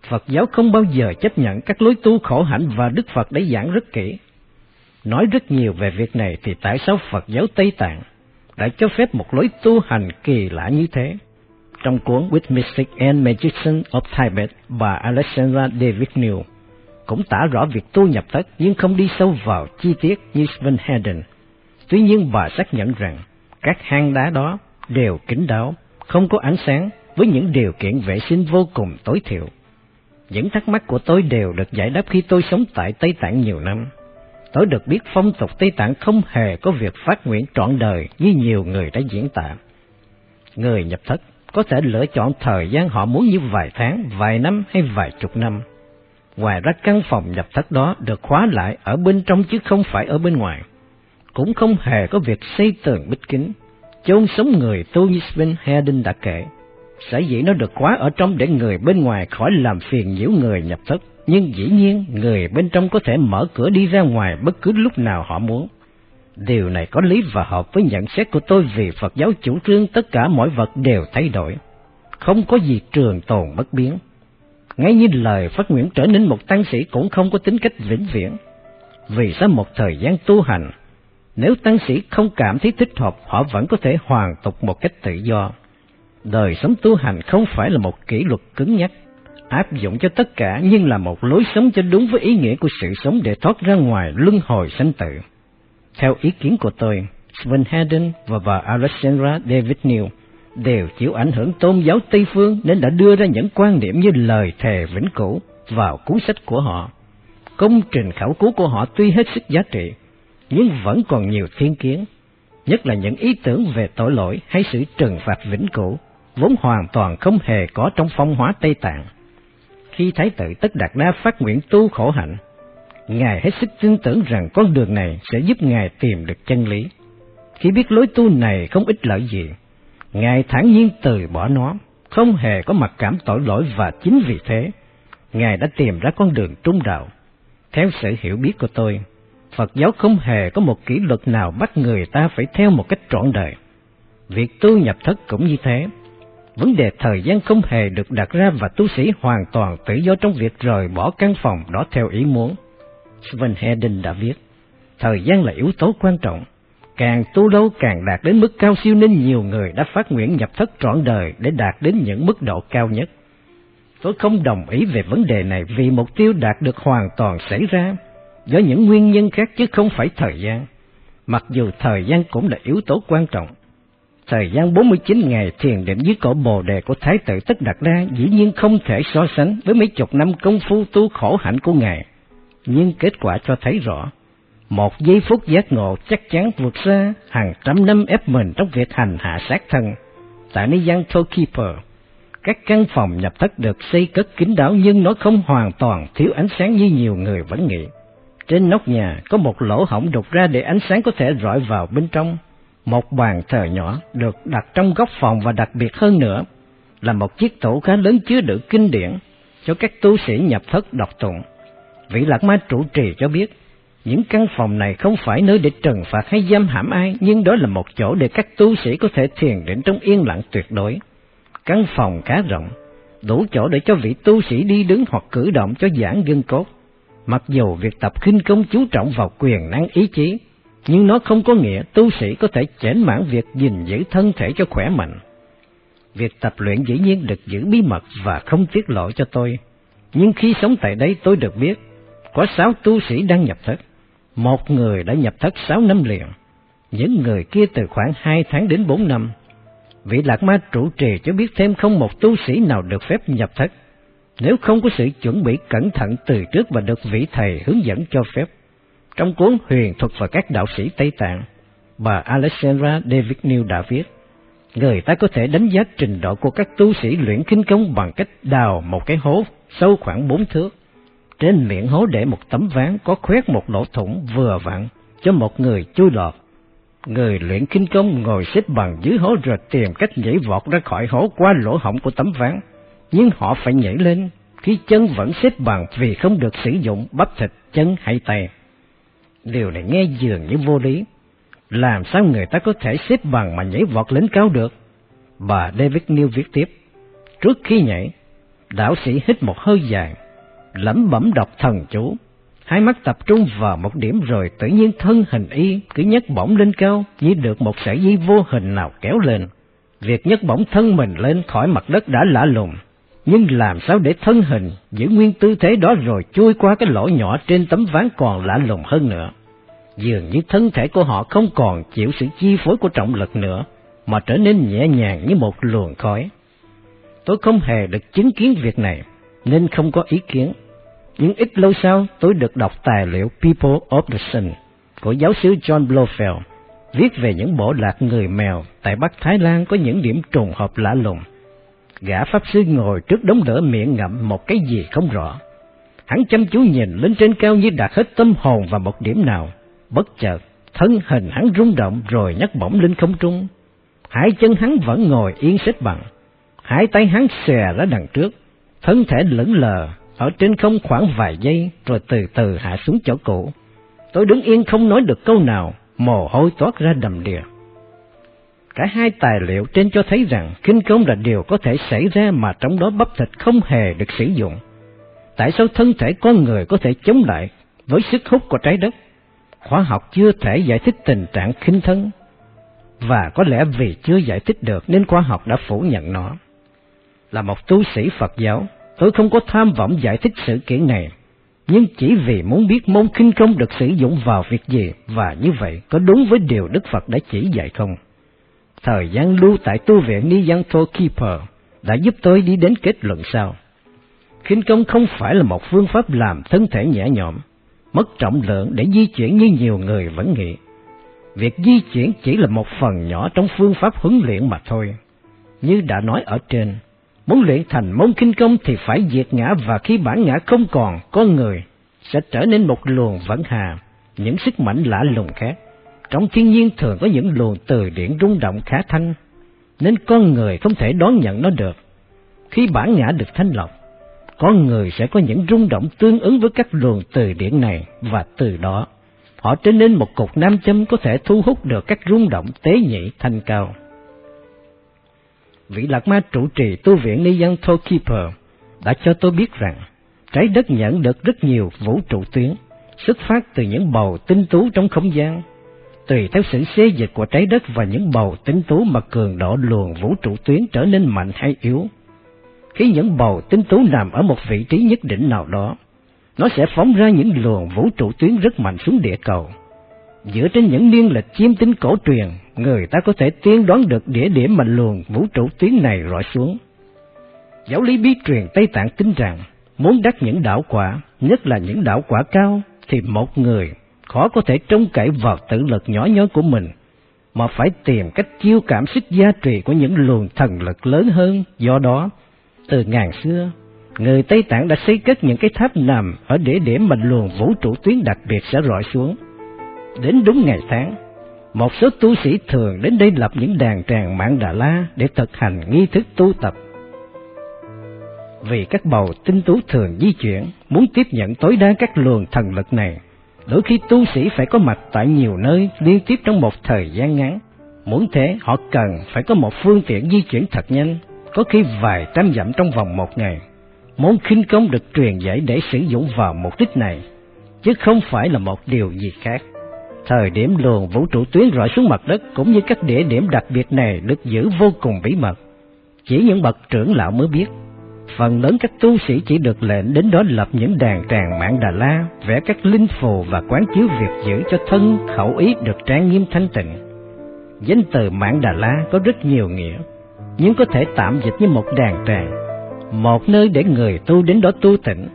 Phật giáo không bao giờ chấp nhận các lối tu khổ hạnh và Đức Phật đã giảng rất kỹ. Nói rất nhiều về việc này thì tại sao Phật giáo Tây Tạng đã cho phép một lối tu hành kỳ lạ như thế? Trong cuốn With Mystic and Magician of Tibet, bà Alexandra David New cũng tả rõ việc tu nhập thất nhưng không đi sâu vào chi tiết như Sven Hedden. Tuy nhiên bà xác nhận rằng các hang đá đó đều kín đáo, không có ánh sáng với những điều kiện vệ sinh vô cùng tối thiểu. Những thắc mắc của tôi đều được giải đáp khi tôi sống tại Tây Tạng nhiều năm. Tôi được biết phong tục Tây Tạng không hề có việc phát nguyện trọn đời như nhiều người đã diễn tả. Người nhập thất có thể lựa chọn thời gian họ muốn như vài tháng, vài năm hay vài chục năm. Ngoài ra căn phòng nhập thất đó được khóa lại ở bên trong chứ không phải ở bên ngoài. Cũng không hề có việc xây tường bích kính, chôn sống người tu như Sven Hedin đã kể. Sở dĩ nó được khóa ở trong để người bên ngoài khỏi làm phiền nhiễu người nhập thất, nhưng dĩ nhiên người bên trong có thể mở cửa đi ra ngoài bất cứ lúc nào họ muốn. Điều này có lý và hợp với nhận xét của tôi vì Phật giáo chủ trương tất cả mọi vật đều thay đổi. Không có gì trường tồn bất biến. Ngay như lời phát nguyện trở nên một tăng sĩ cũng không có tính cách vĩnh viễn. Vì sau một thời gian tu hành, nếu tăng sĩ không cảm thấy thích hợp, họ vẫn có thể hoàn tục một cách tự do. Đời sống tu hành không phải là một kỷ luật cứng nhắc, áp dụng cho tất cả nhưng là một lối sống cho đúng với ý nghĩa của sự sống để thoát ra ngoài luân hồi sanh tử. Theo ý kiến của tôi, Sven Hedden và bà Alexandra David New đều chịu ảnh hưởng tôn giáo Tây phương nên đã đưa ra những quan điểm như lời thề vĩnh cửu vào cuốn sách của họ. Công trình khảo cứu của họ tuy hết sức giá trị, nhưng vẫn còn nhiều thiên kiến, nhất là những ý tưởng về tội lỗi hay sự trừng phạt vĩnh cửu, vốn hoàn toàn không hề có trong phong hóa Tây Tạng. Khi Thái tử Tất Đạt Đa phát nguyện tu khổ hạnh, Ngài hết sức tin tưởng rằng con đường này sẽ giúp Ngài tìm được chân lý. Khi biết lối tu này không ích lợi gì, Ngài thản nhiên từ bỏ nó, không hề có mặc cảm tội lỗi và chính vì thế, Ngài đã tìm ra con đường trung đạo. Theo sự hiểu biết của tôi, Phật giáo không hề có một kỷ luật nào bắt người ta phải theo một cách trọn đời. Việc tu nhập thất cũng như thế. Vấn đề thời gian không hề được đặt ra và tu sĩ hoàn toàn tự do trong việc rời bỏ căn phòng đó theo ý muốn. Sven Hedin đã viết, thời gian là yếu tố quan trọng. Càng tu lâu càng đạt đến mức cao siêu nên nhiều người đã phát nguyện nhập thất trọn đời để đạt đến những mức độ cao nhất. Tôi không đồng ý về vấn đề này vì mục tiêu đạt được hoàn toàn xảy ra do những nguyên nhân khác chứ không phải thời gian. Mặc dù thời gian cũng là yếu tố quan trọng. Thời gian 49 ngày thiền định dưới cỏ bồ đề của Thái tử Tất Đạt Đa dĩ nhiên không thể so sánh với mấy chục năm công phu tu khổ hạnh của Ngài. Nhưng kết quả cho thấy rõ, một giây phút giác ngộ chắc chắn vượt xa hàng trăm năm ép mình trong việc hành hạ sát thân. Tại nơi gian Tokeeper, các căn phòng nhập thất được xây cất kín đáo nhưng nó không hoàn toàn thiếu ánh sáng như nhiều người vẫn nghĩ. Trên nóc nhà có một lỗ hổng đục ra để ánh sáng có thể rọi vào bên trong. Một bàn thờ nhỏ được đặt trong góc phòng và đặc biệt hơn nữa là một chiếc tủ khá lớn chứa đựng kinh điển cho các tu sĩ nhập thất đọc tụng. Vị Lạc Ma trụ trì cho biết, những căn phòng này không phải nơi để trừng phạt hay giam hãm ai, nhưng đó là một chỗ để các tu sĩ có thể thiền định trong yên lặng tuyệt đối. Căn phòng khá rộng, đủ chỗ để cho vị tu sĩ đi đứng hoặc cử động cho giãn gân cốt. Mặc dù việc tập khinh công chú trọng vào quyền năng ý chí, nhưng nó không có nghĩa tu sĩ có thể chểnh mãn việc gìn giữ thân thể cho khỏe mạnh. Việc tập luyện dĩ nhiên được giữ bí mật và không tiết lộ cho tôi, nhưng khi sống tại đây tôi được biết, có sáu tu sĩ đang nhập thất, một người đã nhập thất sáu năm liền, những người kia từ khoảng hai tháng đến bốn năm. Vị Lạc Ma trụ trì cho biết thêm không một tu sĩ nào được phép nhập thất, nếu không có sự chuẩn bị cẩn thận từ trước và được vị thầy hướng dẫn cho phép. Trong cuốn Huyền thuật và các đạo sĩ Tây Tạng, bà Alexandra David New đã viết, người ta có thể đánh giá trình độ của các tu sĩ luyện kinh công bằng cách đào một cái hố sâu khoảng bốn thước. Trên miệng hố để một tấm ván có khoét một lỗ thủng vừa vặn cho một người chui lọt. Người luyện kinh công ngồi xếp bằng dưới hố rồi tìm cách nhảy vọt ra khỏi hố qua lỗ hổng của tấm ván nhưng họ phải nhảy lên khi chân vẫn xếp bằng vì không được sử dụng bắp thịt chân hay tay. Điều này nghe dường như vô lý. Làm sao người ta có thể xếp bằng mà nhảy vọt lên cao được? Bà David New viết tiếp. Trước khi nhảy, đạo sĩ hít một hơi dài, lẩm bẩm đọc thần chú, hai mắt tập trung vào một điểm rồi tự nhiên thân hình y cứ nhấc bổng lên cao như được một sợi dây vô hình nào kéo lên. Việc nhấc bổng thân mình lên khỏi mặt đất đã lạ lùng, nhưng làm sao để thân hình giữ nguyên tư thế đó rồi chui qua cái lỗ nhỏ trên tấm ván còn lạ lùng hơn nữa. Dường như thân thể của họ không còn chịu sự chi phối của trọng lực nữa, mà trở nên nhẹ nhàng như một luồng khói. Tôi không hề được chứng kiến việc này, nên không có ý kiến. Nhưng ít lâu sau, tôi được đọc tài liệu People of the Sun của giáo sư John Blofeld, viết về những bộ lạc người mèo tại Bắc Thái Lan có những điểm trùng hợp lạ lùng gã pháp sư ngồi trước đống lửa miệng ngậm một cái gì không rõ. Hắn chăm chú nhìn lên trên cao như đạt hết tâm hồn vào một điểm nào. Bất chợt, thân hình hắn rung động rồi nhấc bổng lên không trung. Hai chân hắn vẫn ngồi yên xếp bằng. Hai tay hắn xòe ra đằng trước, thân thể lững lờ ở trên không khoảng vài giây rồi từ từ hạ xuống chỗ cũ. Tôi đứng yên không nói được câu nào, mồ hôi toát ra đầm đìa. Cả hai tài liệu trên cho thấy rằng kinh công là điều có thể xảy ra mà trong đó bắp thịt không hề được sử dụng. Tại sao thân thể con người có thể chống lại với sức hút của trái đất? Khoa học chưa thể giải thích tình trạng khinh thân, và có lẽ vì chưa giải thích được nên khoa học đã phủ nhận nó. Là một tu sĩ Phật giáo, tôi không có tham vọng giải thích sự kiện này, nhưng chỉ vì muốn biết môn kinh công được sử dụng vào việc gì và như vậy có đúng với điều Đức Phật đã chỉ dạy không? Thời gian lưu tại tu viện Niyanto Keeper đã giúp tôi đi đến kết luận sau. Khinh công không phải là một phương pháp làm thân thể nhẹ nhõm, mất trọng lượng để di chuyển như nhiều người vẫn nghĩ. Việc di chuyển chỉ là một phần nhỏ trong phương pháp huấn luyện mà thôi. Như đã nói ở trên, muốn luyện thành môn kinh công thì phải diệt ngã và khi bản ngã không còn, con người sẽ trở nên một luồng vẫn hà, những sức mạnh lạ lùng khác. Trong thiên nhiên thường có những luồng từ điển rung động khá thanh, nên con người không thể đón nhận nó được. Khi bản ngã được thanh lọc, con người sẽ có những rung động tương ứng với các luồng từ điển này và từ đó họ trở nên một cục nam châm có thể thu hút được các rung động tế nhị thanh cao. vị lạc ma trụ trì tu viện Niyan Keeper đã cho tôi biết rằng trái đất nhận được rất nhiều vũ trụ tuyến xuất phát từ những bầu tinh tú trong không gian. Tùy theo sự xê dịch của trái đất và những bầu tinh tú mà cường độ luồng vũ trụ tuyến trở nên mạnh hay yếu. Khi những bầu tinh tú nằm ở một vị trí nhất định nào đó, nó sẽ phóng ra những luồng vũ trụ tuyến rất mạnh xuống địa cầu. Dựa trên những niên lịch chiêm tinh cổ truyền, người ta có thể tiên đoán được địa điểm mà luồng vũ trụ tuyến này rọi xuống. Giáo lý bí truyền Tây Tạng tin rằng, muốn đắc những đạo quả, nhất là những đạo quả cao, thì một người khó có thể trông cậy vào tự lực nhỏ nhoi của mình, mà phải tìm cách chiêu cảm sức gia trì của những luồng thần lực lớn hơn. Do đó, từ ngàn xưa, người Tây Tạng đã xây cất những cái tháp nằm ở địa điểm mà luồng vũ trụ tuyến đặc biệt sẽ rọi xuống. Đến đúng ngày tháng, một số tu sĩ thường đến đây lập những đàn tràng mạng Đà La để thực hành nghi thức tu tập. Vì các bầu tinh tú thường di chuyển, muốn tiếp nhận tối đa các luồng thần lực này, đôi khi tu sĩ phải có mặt tại nhiều nơi liên tiếp trong một thời gian ngắn. Muốn thế, họ cần phải có một phương tiện di chuyển thật nhanh, có khi vài trăm dặm trong vòng một ngày. Môn khinh công được truyền dạy để sử dụng vào mục đích này, chứ không phải là một điều gì khác. Thời điểm luồng vũ trụ tuyến rọi xuống mặt đất cũng như các địa điểm đặc biệt này được giữ vô cùng bí mật. Chỉ những bậc trưởng lão mới biết. Phần lớn các tu sĩ chỉ được lệnh đến đó lập những đàn tràng mạng Đà La, vẽ các linh phù và quán chiếu việc giữ cho thân khẩu ý được trang nghiêm thanh tịnh. Danh từ mạng Đà La có rất nhiều nghĩa, nhưng có thể tạm dịch như một đàn tràng, một nơi để người tu đến đó tu tịnh.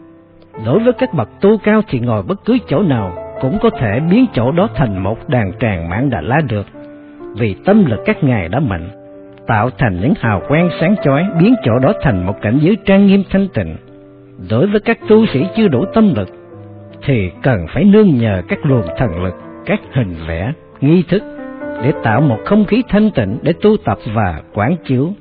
Đối với các bậc tu cao thì ngồi bất cứ chỗ nào cũng có thể biến chỗ đó thành một đàn tràng mạng đà la được, vì tâm lực các ngài đã mạnh, tạo thành những hào quang sáng chói biến chỗ đó thành một cảnh giới trang nghiêm thanh tịnh. Đối với các tu sĩ chưa đủ tâm lực, thì cần phải nương nhờ các luồng thần lực, các hình vẽ, nghi thức để tạo một không khí thanh tịnh để tu tập và quán chiếu